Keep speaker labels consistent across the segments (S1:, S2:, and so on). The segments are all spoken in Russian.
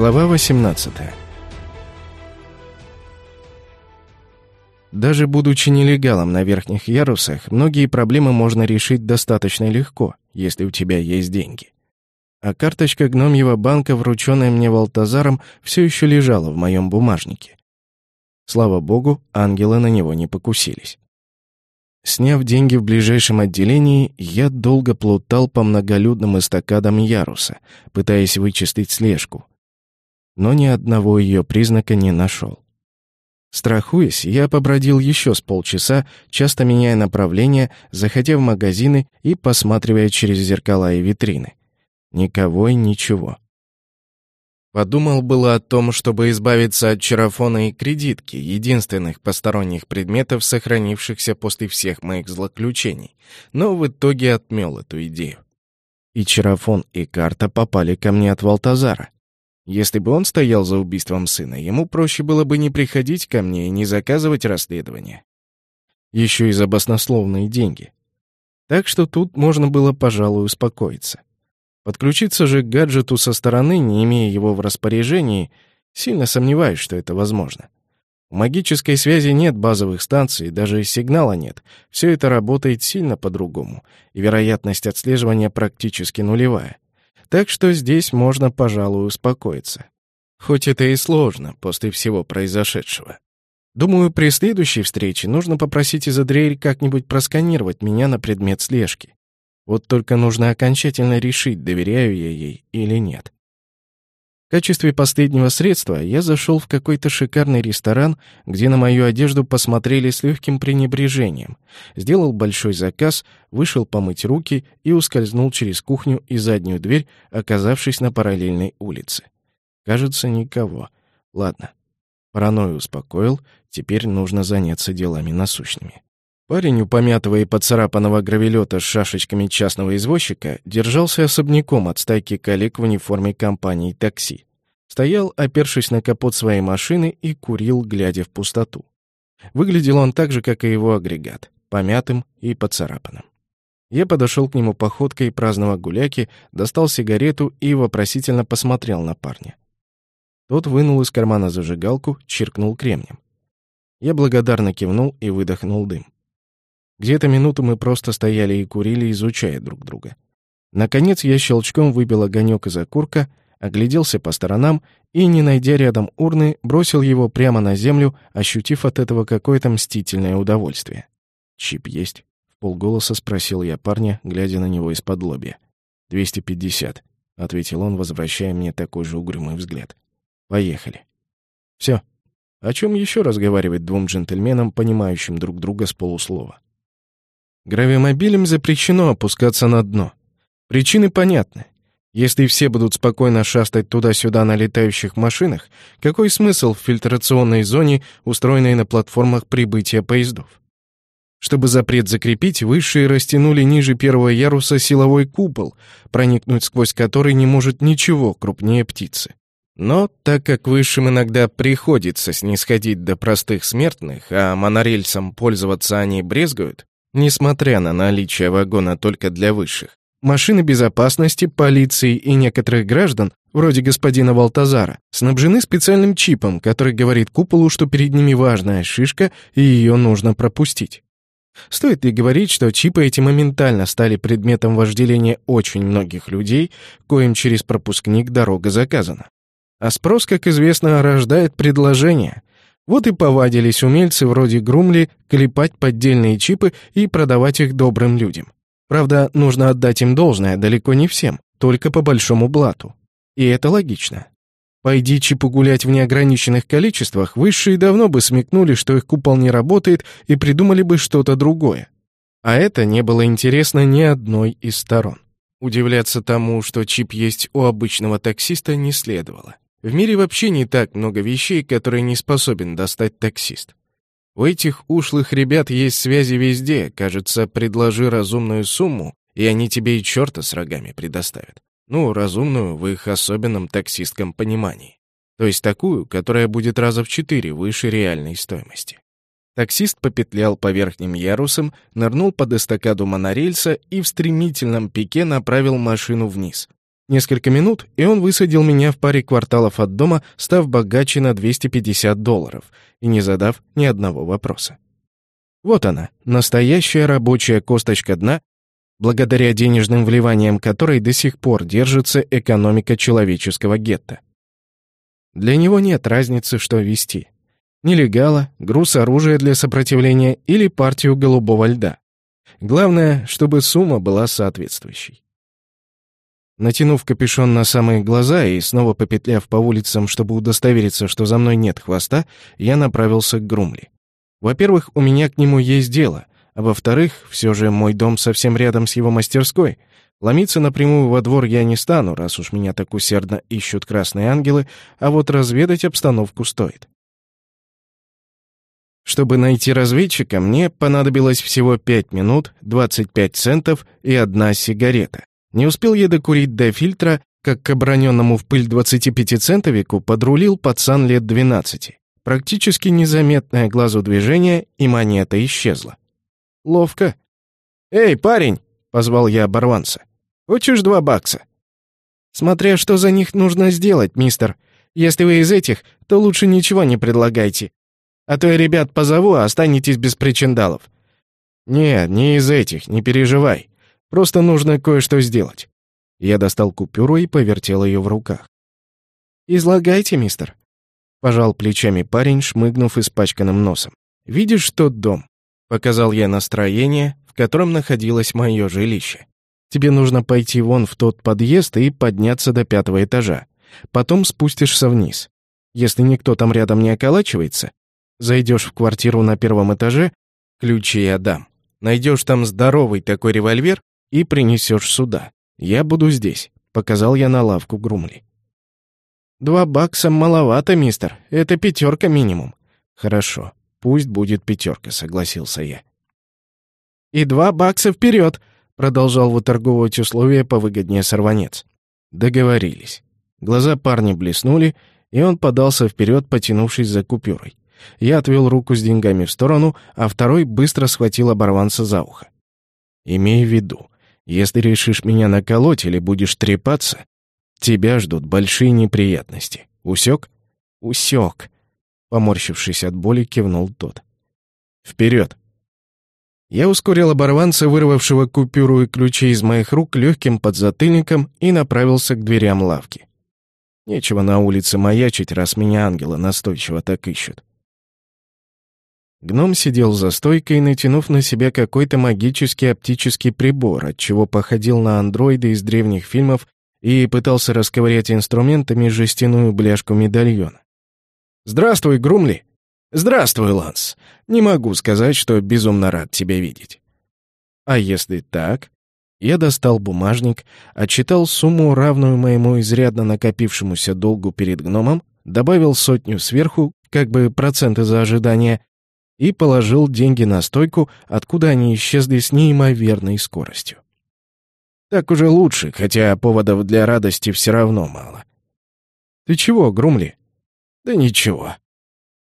S1: Глава 18 Даже будучи нелегалом на верхних ярусах, многие проблемы можно решить достаточно легко, если у тебя есть деньги. А карточка гномьего банка, врученная мне Валтазаром, все еще лежала в моем бумажнике. Слава богу, ангелы на него не покусились. Сняв деньги в ближайшем отделении, я долго плутал по многолюдным эстакадам яруса, пытаясь вычистить слежку, но ни одного ее признака не нашел. Страхуясь, я побродил еще с полчаса, часто меняя направление, заходя в магазины и посматривая через зеркала и витрины. Никого и ничего. Подумал было о том, чтобы избавиться от чарафона и кредитки, единственных посторонних предметов, сохранившихся после всех моих злоключений, но в итоге отмел эту идею. И чарафон, и карта попали ко мне от Валтазара. Если бы он стоял за убийством сына, ему проще было бы не приходить ко мне и не заказывать расследование. Еще и за баснословные деньги. Так что тут можно было, пожалуй, успокоиться. Подключиться же к гаджету со стороны, не имея его в распоряжении, сильно сомневаюсь, что это возможно. У магической связи нет базовых станций, даже сигнала нет. Все это работает сильно по-другому, и вероятность отслеживания практически нулевая. Так что здесь можно, пожалуй, успокоиться. Хоть это и сложно после всего произошедшего. Думаю, при следующей встрече нужно попросить Изадриэль как-нибудь просканировать меня на предмет слежки. Вот только нужно окончательно решить, доверяю я ей или нет. В качестве последнего средства я зашел в какой-то шикарный ресторан, где на мою одежду посмотрели с легким пренебрежением, сделал большой заказ, вышел помыть руки и ускользнул через кухню и заднюю дверь, оказавшись на параллельной улице. Кажется, никого. Ладно. Паранойю успокоил, теперь нужно заняться делами насущными. Парень у помятого и поцарапанного гравелета с шашечками частного извозчика держался особняком от стайки коллег в униформе компании такси. Стоял, опершись на капот своей машины и курил, глядя в пустоту. Выглядел он так же, как и его агрегат, помятым и поцарапанным. Я подошел к нему походкой праздного гуляки, достал сигарету и вопросительно посмотрел на парня. Тот вынул из кармана зажигалку, чиркнул кремнем. Я благодарно кивнул и выдохнул дым. Где-то минуту мы просто стояли и курили, изучая друг друга. Наконец я щелчком выбил огонек из окурка, огляделся по сторонам и, не найдя рядом урны, бросил его прямо на землю, ощутив от этого какое-то мстительное удовольствие. «Чип есть?» — в полголоса спросил я парня, глядя на него из-под лобья. «Двести пятьдесят», — ответил он, возвращая мне такой же угрюмый взгляд. «Поехали». «Все. О чем еще разговаривать двум джентльменам, понимающим друг друга с полуслова?» Гравимобилям запрещено опускаться на дно. Причины понятны. Если все будут спокойно шастать туда-сюда на летающих машинах, какой смысл в фильтрационной зоне, устроенной на платформах прибытия поездов? Чтобы запрет закрепить, высшие растянули ниже первого яруса силовой купол, проникнуть сквозь который не может ничего крупнее птицы. Но так как высшим иногда приходится снисходить до простых смертных, а монорельсом пользоваться они брезгуют, несмотря на наличие вагона только для высших. Машины безопасности, полиции и некоторых граждан, вроде господина Валтазара, снабжены специальным чипом, который говорит куполу, что перед ними важная шишка и ее нужно пропустить. Стоит ли говорить, что чипы эти моментально стали предметом вожделения очень многих людей, коим через пропускник дорога заказана? А спрос, как известно, рождает предложение. Вот и повадились умельцы вроде Грумли клепать поддельные чипы и продавать их добрым людям. Правда, нужно отдать им должное далеко не всем, только по большому блату. И это логично. Пойди чипу гулять в неограниченных количествах, высшие давно бы смекнули, что их купол не работает, и придумали бы что-то другое. А это не было интересно ни одной из сторон. Удивляться тому, что чип есть у обычного таксиста, не следовало. В мире вообще не так много вещей, которые не способен достать таксист. У этих ушлых ребят есть связи везде, кажется, предложи разумную сумму, и они тебе и черта с рогами предоставят. Ну, разумную в их особенном таксистском понимании. То есть такую, которая будет раза в четыре выше реальной стоимости. Таксист попетлял по верхним ярусам, нырнул под эстакаду монорельса и в стремительном пике направил машину вниз. Несколько минут, и он высадил меня в паре кварталов от дома, став богаче на 250 долларов и не задав ни одного вопроса. Вот она, настоящая рабочая косточка дна, благодаря денежным вливаниям которой до сих пор держится экономика человеческого гетто. Для него нет разницы, что вести. Нелегала, груз оружия для сопротивления или партию голубого льда. Главное, чтобы сумма была соответствующей. Натянув капюшон на самые глаза и снова попетляв по улицам, чтобы удостовериться, что за мной нет хвоста, я направился к Грумли. Во-первых, у меня к нему есть дело, а во-вторых, все же мой дом совсем рядом с его мастерской. Ломиться напрямую во двор я не стану, раз уж меня так усердно ищут красные ангелы, а вот разведать обстановку стоит. Чтобы найти разведчика, мне понадобилось всего 5 минут, 25 центов и одна сигарета. Не успел я докурить до фильтра, как к оброненному в пыль 25-центовику подрулил пацан лет 12. Практически незаметное глазу движение, и монета исчезла. Ловко. «Эй, парень!» — позвал я оборванца. «Хочешь два бакса?» «Смотря что за них нужно сделать, мистер. Если вы из этих, то лучше ничего не предлагайте. А то я ребят позову, а останетесь без причиндалов». «Не, не из этих, не переживай. Просто нужно кое-что сделать». Я достал купюру и повертел ее в руках. «Излагайте, мистер», — пожал плечами парень, шмыгнув испачканным носом. «Видишь тот дом?» — показал я настроение, в котором находилось мое жилище. «Тебе нужно пойти вон в тот подъезд и подняться до пятого этажа. Потом спустишься вниз. Если никто там рядом не околачивается, зайдешь в квартиру на первом этаже, ключи я дам. Найдешь там здоровый такой револьвер и принесешь сюда. Я буду здесь», — показал я на лавку Грумли. «Два бакса маловато, мистер. Это пятерка минимум». «Хорошо, пусть будет пятерка», — согласился я. «И два бакса вперед!» — продолжал выторговывать условия повыгоднее сорванец. Договорились. Глаза парня блеснули, и он подался вперед, потянувшись за купюрой. Я отвел руку с деньгами в сторону, а второй быстро схватил оборванца за ухо. «Имей в виду, если решишь меня наколоть или будешь трепаться, тебя ждут большие неприятности. Усек? Усек. Поморщившись от боли, кивнул тот. Вперед! Я ускорил оборванца, вырвавшего купюру и ключи из моих рук легким подзатыльником и направился к дверям лавки. Нечего на улице маячить, раз меня ангелы настойчиво так ищут. Гном сидел за стойкой, натянув на себя какой-то магический оптический прибор, отчего походил на андроида из древних фильмов и пытался расковырять инструментами жестяную бляшку медальона. «Здравствуй, Грумли!» «Здравствуй, Ланс! Не могу сказать, что безумно рад тебя видеть». «А если так?» Я достал бумажник, отчитал сумму, равную моему изрядно накопившемуся долгу перед гномом, добавил сотню сверху, как бы проценты за ожидание, и положил деньги на стойку, откуда они исчезли с неимоверной скоростью. Так уже лучше, хотя поводов для радости все равно мало. «Ты чего, Грумли?» «Да ничего».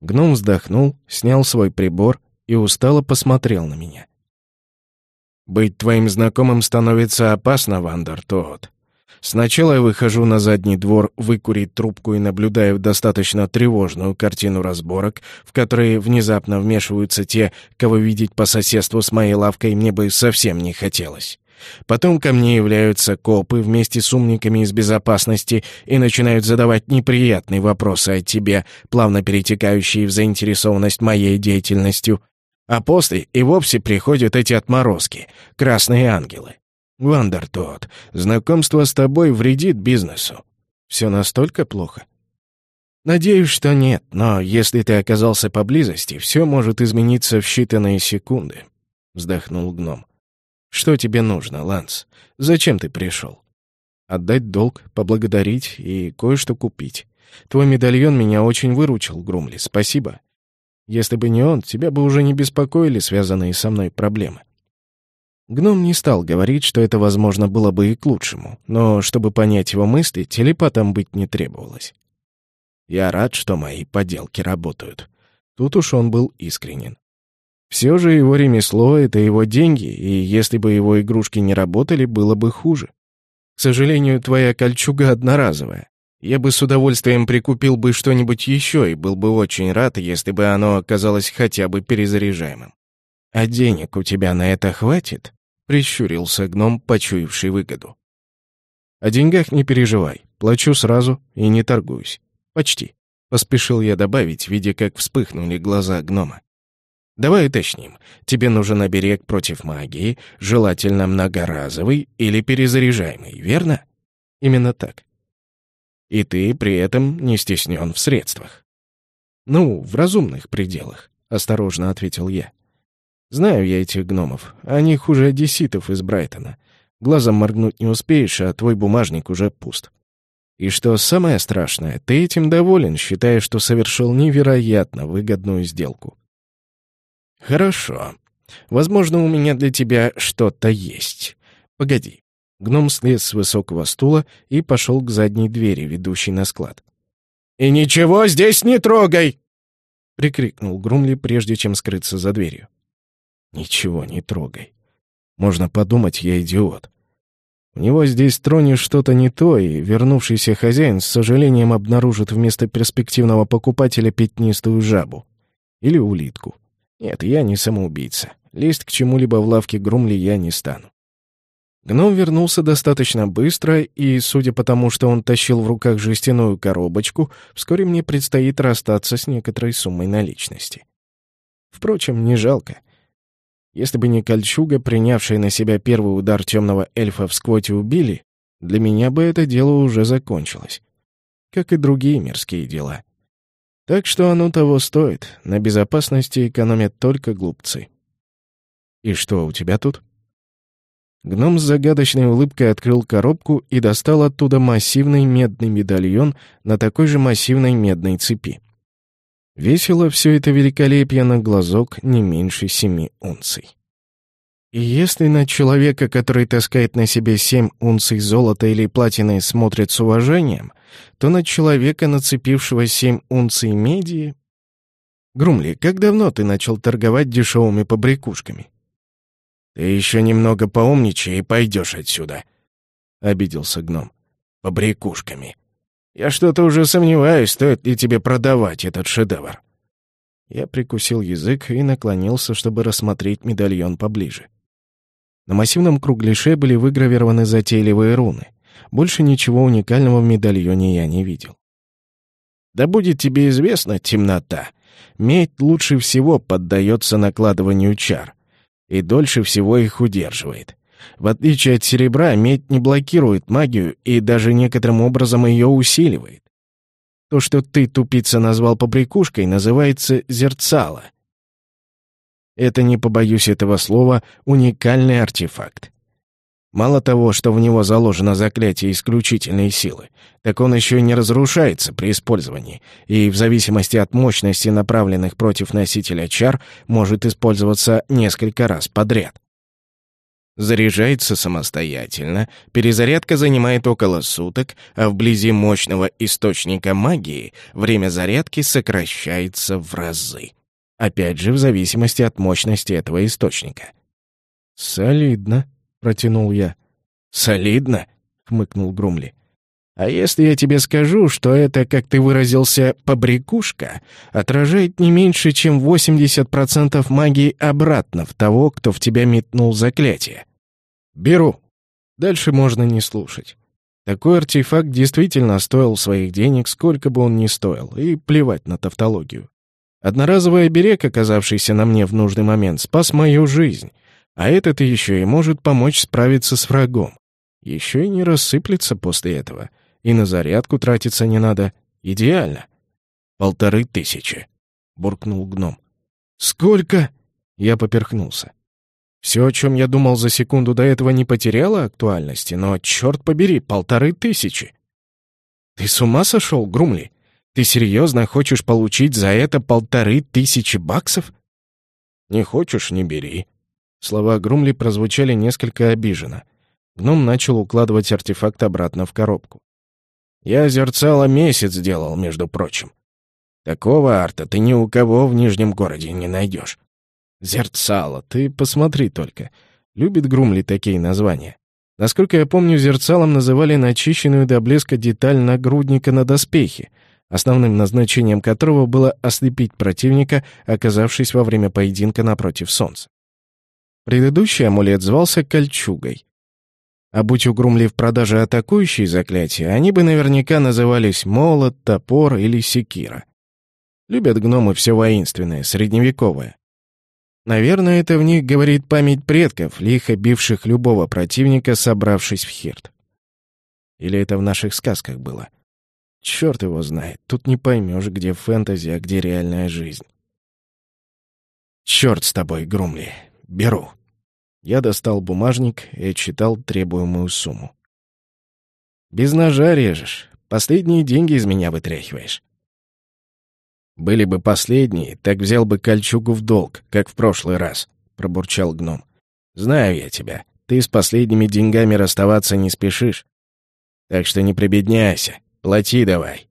S1: Гном вздохнул, снял свой прибор и устало посмотрел на меня. «Быть твоим знакомым становится опасно, Вандер Тот. Сначала я выхожу на задний двор выкурить трубку и наблюдаю достаточно тревожную картину разборок, в которые внезапно вмешиваются те, кого видеть по соседству с моей лавкой мне бы совсем не хотелось. Потом ко мне являются копы вместе с умниками из безопасности и начинают задавать неприятные вопросы о тебе, плавно перетекающие в заинтересованность моей деятельностью. А после и вовсе приходят эти отморозки, красные ангелы. Вандертот, знакомство с тобой вредит бизнесу. Все настолько плохо? Надеюсь, что нет, но если ты оказался поблизости, все может измениться в считанные секунды. Вздохнул гном. Что тебе нужно, Ланс? Зачем ты пришел? Отдать долг, поблагодарить и кое-что купить. Твой медальон меня очень выручил, Грумли, спасибо. Если бы не он, тебя бы уже не беспокоили связанные со мной проблемы. Гном не стал говорить, что это, возможно, было бы и к лучшему, но чтобы понять его мысли, телепатом быть не требовалось. «Я рад, что мои поделки работают». Тут уж он был искренен. Все же его ремесло — это его деньги, и если бы его игрушки не работали, было бы хуже. К сожалению, твоя кольчуга одноразовая. Я бы с удовольствием прикупил бы что-нибудь еще и был бы очень рад, если бы оно оказалось хотя бы перезаряжаемым. А денег у тебя на это хватит? Прищурился гном, почуявший выгоду. О деньгах не переживай, плачу сразу и не торгуюсь. Почти. Поспешил я добавить, видя, как вспыхнули глаза гнома. Давай уточним. Тебе нужен оберег против магии, желательно многоразовый или перезаряжаемый, верно? Именно так. И ты при этом не стеснен в средствах. Ну, в разумных пределах, осторожно ответил я. Знаю я этих гномов. Они хуже одесситов из Брайтона. Глазом моргнуть не успеешь, а твой бумажник уже пуст. И что самое страшное, ты этим доволен, считая, что совершил невероятно выгодную сделку. Хорошо. Возможно, у меня для тебя что-то есть. Погоди. Гном слез с высокого стула и пошел к задней двери, ведущей на склад. «И ничего здесь не трогай!» — прикрикнул Грумли, прежде чем скрыться за дверью. Ничего не трогай. Можно подумать, я идиот. У него здесь тронешь что-то не то, и вернувшийся хозяин с сожалением обнаружит вместо перспективного покупателя пятнистую жабу. Или улитку. Нет, я не самоубийца. Лезть к чему-либо в лавке Грумли я не стану. Гном вернулся достаточно быстро, и, судя по тому, что он тащил в руках жестяную коробочку, вскоре мне предстоит расстаться с некоторой суммой наличности. Впрочем, не жалко. Если бы не кольчуга, принявшая на себя первый удар темного эльфа в сквоте убили, для меня бы это дело уже закончилось. Как и другие мирские дела. Так что оно того стоит. На безопасности экономят только глупцы. «И что у тебя тут?» Гном с загадочной улыбкой открыл коробку и достал оттуда массивный медный медальон на такой же массивной медной цепи. Весело все это великолепие на глазок не меньше семи унций. И если на человека, который таскает на себе семь унций золота или платины, смотрит с уважением, то на человека, нацепившего семь унций меди... Грумли, как давно ты начал торговать дешевыми побрякушками? Ты еще немного поумничай и пойдешь отсюда, — обиделся гном. Побрякушками. Я что-то уже сомневаюсь, стоит ли тебе продавать этот шедевр. Я прикусил язык и наклонился, чтобы рассмотреть медальон поближе. На массивном кругляше были выгравированы затейливые руны. Больше ничего уникального в медальоне я не видел. Да будет тебе известна темнота. Медь лучше всего поддается накладыванию чар и дольше всего их удерживает. В отличие от серебра, медь не блокирует магию и даже некоторым образом ее усиливает. То, что ты, тупица, назвал побрякушкой, называется зерцало. Это, не побоюсь этого слова, уникальный артефакт. Мало того, что в него заложено заклятие исключительной силы, так он еще не разрушается при использовании, и в зависимости от мощности направленных против носителя чар может использоваться несколько раз подряд. Заряжается самостоятельно, перезарядка занимает около суток, а вблизи мощного источника магии время зарядки сокращается в разы. Опять же, в зависимости от мощности этого источника. «Солидно», — протянул я. «Солидно?» — хмыкнул Грумли. «А если я тебе скажу, что это, как ты выразился, побрякушка, отражает не меньше, чем 80% магии обратно в того, кто в тебя метнул заклятие?» «Беру». Дальше можно не слушать. Такой артефакт действительно стоил своих денег, сколько бы он ни стоил, и плевать на тавтологию. Одноразовый оберег, оказавшийся на мне в нужный момент, спас мою жизнь, а этот еще и может помочь справиться с врагом. Еще и не рассыплется после этого, и на зарядку тратиться не надо. Идеально. «Полторы тысячи», — буркнул гном. «Сколько?» — я поперхнулся. Все, о чем я думал за секунду до этого, не потеряло актуальности, но, черт побери, полторы тысячи. «Ты с ума сошел, Грумли? Ты серьезно хочешь получить за это полторы тысячи баксов?» «Не хочешь — не бери». Слова Грумли прозвучали несколько обиженно. Гном начал укладывать артефакт обратно в коробку. «Я зерцало месяц делал, между прочим. Такого арта ты ни у кого в Нижнем городе не найдешь. Зерцало, ты посмотри только. Любит Грумли такие названия. Насколько я помню, зерцалом называли начищенную до блеска деталь нагрудника на доспехе, основным назначением которого было ослепить противника, оказавшись во время поединка напротив солнца. Предыдущий амулет звался кольчугой. А будь у Грумли в продаже атакующие заклятия, они бы наверняка назывались молот, топор или секира. Любят гномы все воинственное, средневековое. Наверное, это в них говорит память предков, лихо бивших любого противника, собравшись в хирт. Или это в наших сказках было? Черт его знает, тут не поймешь, где фэнтези, а где реальная жизнь. Черт с тобой, Грумли, беру. Я достал бумажник и отчитал требуемую сумму. Без ножа режешь, последние деньги из меня вытряхиваешь. Были бы последние, так взял бы кольчугу в долг, как в прошлый раз, пробурчал гном. Знаю я тебя, ты с последними деньгами расставаться не спешишь. Так что не прибедняйся, Плати давай».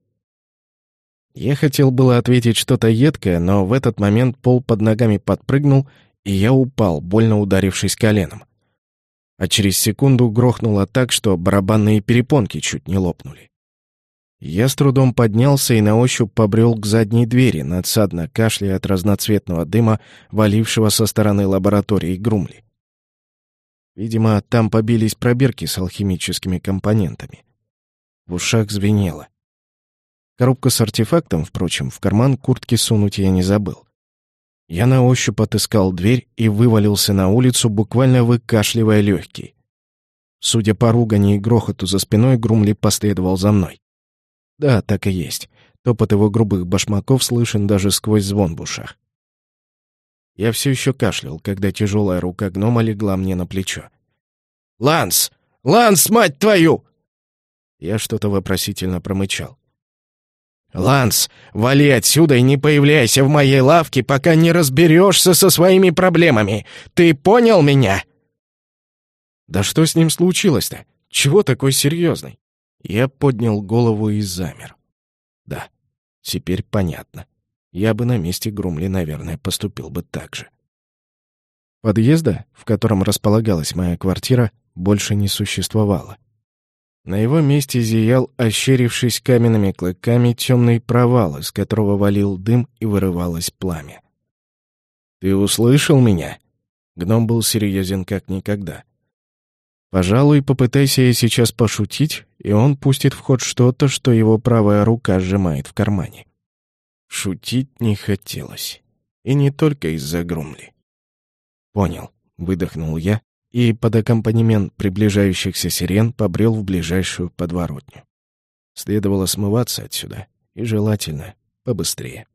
S1: Я хотел было ответить что-то едкое, но в этот момент пол под ногами подпрыгнул, и я упал, больно ударившись коленом. А через секунду грохнуло так, что барабанные перепонки чуть не лопнули. Я с трудом поднялся и на ощупь побрел к задней двери, надсадно кашляя от разноцветного дыма, валившего со стороны лаборатории Грумли. Видимо, там побились пробирки с алхимическими компонентами. В ушах звенело. Коробка с артефактом, впрочем, в карман куртки сунуть я не забыл. Я на ощупь отыскал дверь и вывалился на улицу, буквально выкашливая легкие. Судя по ругани и грохоту за спиной, Грумли последовал за мной. Да, так и есть. Топот его грубых башмаков слышен даже сквозь звон в ушах. Я все еще кашлял, когда тяжелая рука гнома легла мне на плечо. «Ланс! Ланс, мать твою!» Я что-то вопросительно промычал. «Ланс, вали отсюда и не появляйся в моей лавке, пока не разберешься со своими проблемами. Ты понял меня?» «Да что с ним случилось-то? Чего такой серьезный?» Я поднял голову и замер. «Да, теперь понятно. Я бы на месте Грумли, наверное, поступил бы так же». Подъезда, в котором располагалась моя квартира, больше не существовало. На его месте зиял, ощерившись каменными клыками, темный провал, из которого валил дым и вырывалось пламя. «Ты услышал меня?» Гном был серьезен как никогда. Пожалуй, попытайся я сейчас пошутить, и он пустит в ход что-то, что его правая рука сжимает в кармане. Шутить не хотелось. И не только из-за Грумли. «Понял», — выдохнул я и под аккомпанемент приближающихся сирен побрел в ближайшую подворотню. Следовало смываться отсюда, и желательно побыстрее.